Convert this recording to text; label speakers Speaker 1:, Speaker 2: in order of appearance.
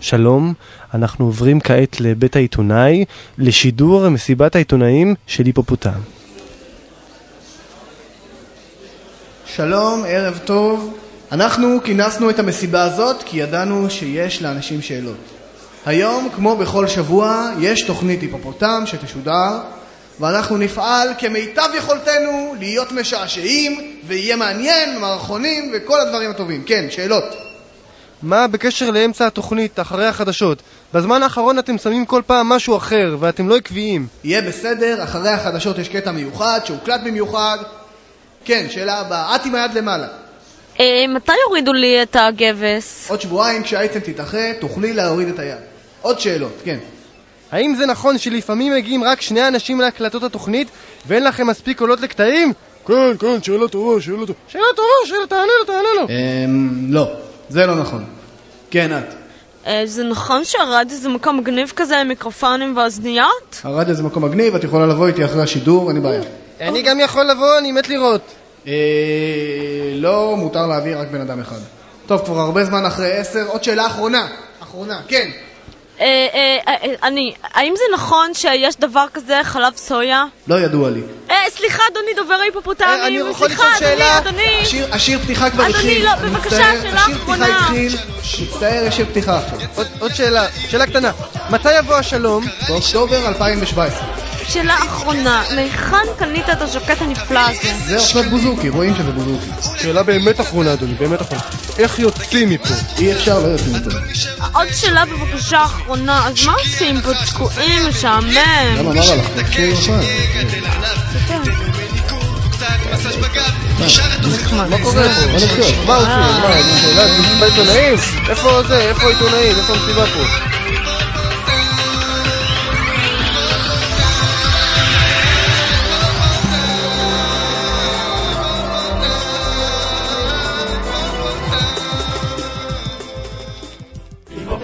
Speaker 1: שלום, אנחנו עוברים כעת לבית העיתונאי, לשידור מסיבת העיתונאים של היפופוטם.
Speaker 2: שלום, ערב טוב. אנחנו כינסנו את המסיבה הזאת כי ידענו שיש לאנשים שאלות. היום, כמו בכל שבוע, יש תוכנית היפופוטם שתשודר, ואנחנו נפעל כמיטב יכולתנו להיות משעשעים, ויהיה מעניין, מערכונים וכל הדברים הטובים. כן, שאלות.
Speaker 1: מה בקשר לאמצע התוכנית, אחרי החדשות? בזמן האחרון אתם שמים כל פעם משהו אחר, ואתם לא עקביים.
Speaker 2: יהיה בסדר, אחרי החדשות יש קטע מיוחד, שהוקלט במיוחד. כן, שאלה הבאה. את עם היד למעלה.
Speaker 3: אה, מתי יורידו לי את הגבס?
Speaker 2: עוד שבועיים כשהאייטם תתאחה, תוכלי להוריד את היד. עוד שאלות, כן.
Speaker 1: האם זה נכון שלפעמים מגיעים רק שני אנשים להקלטות התוכנית, ואין לכם מספיק קולות לקטעים? כן, כן, שאלה טובה, שאלה טובה. שאלה טובה, שאלה, תענה לו, תענה לו.
Speaker 2: אמ... לא, זה לא נכון. כן, את.
Speaker 3: אה, זה נכון שהרדיו זה מקום מגניב כזה עם מיקרופונים ואוזניות?
Speaker 2: הרדיו זה מקום מגניב, את יכולה לבוא איתי אחרי השידור, אין לי בעיה.
Speaker 1: אני גם יכול לבוא, אני מת לראות.
Speaker 2: אה... לא, מותר להביא רק בן אדם אחד. טוב, כבר הרבה זמן אחרי עשר, עוד שאלה אחרונה. אחרונה, כן.
Speaker 3: אה, אני, האם זה נכון שיש דבר כזה חלב סויה?
Speaker 2: לא ידוע לי.
Speaker 3: סליחה אדוני דובר היפופוטמים,
Speaker 2: אני יכול
Speaker 3: סליחה
Speaker 2: לשאול
Speaker 3: אדוני,
Speaker 2: שאלה?
Speaker 3: אדוני,
Speaker 2: השיר- השיר פתיחה כבר
Speaker 3: אדוני,
Speaker 2: התחיל.
Speaker 3: לא,
Speaker 2: אני
Speaker 3: בבקשה, שאלה
Speaker 2: השיר פתיחה
Speaker 3: אחרונה.
Speaker 2: התחיל. מצטער, יש שיר פתיחה עכשיו.
Speaker 1: עוד, עוד שאלה, שאלה קטנה. מתי יבוא השלום?
Speaker 2: באוקטובר 2017.
Speaker 3: שאלה אחרונה, מהיכן קנית את הז'קט הנפלא הזה?
Speaker 2: זה אופנת בוזוקי, רואים שזה בוזוקי.
Speaker 1: שאלה באמת אחרונה, אדוני, באמת אחרונה. איך יוצאים מפה?
Speaker 2: אי אפשר, לא יוצאים מפה.
Speaker 3: עוד שאלה בבקשה אחרונה, אז מה עושים פה תקועים, משעמם?
Speaker 2: למה, מה רע לך? תקשיבי נכון.
Speaker 1: מה קורה פה? מה עושים? מה, שאלה? איפה זה? איפה העיתונאים? איפה המסיבה פה?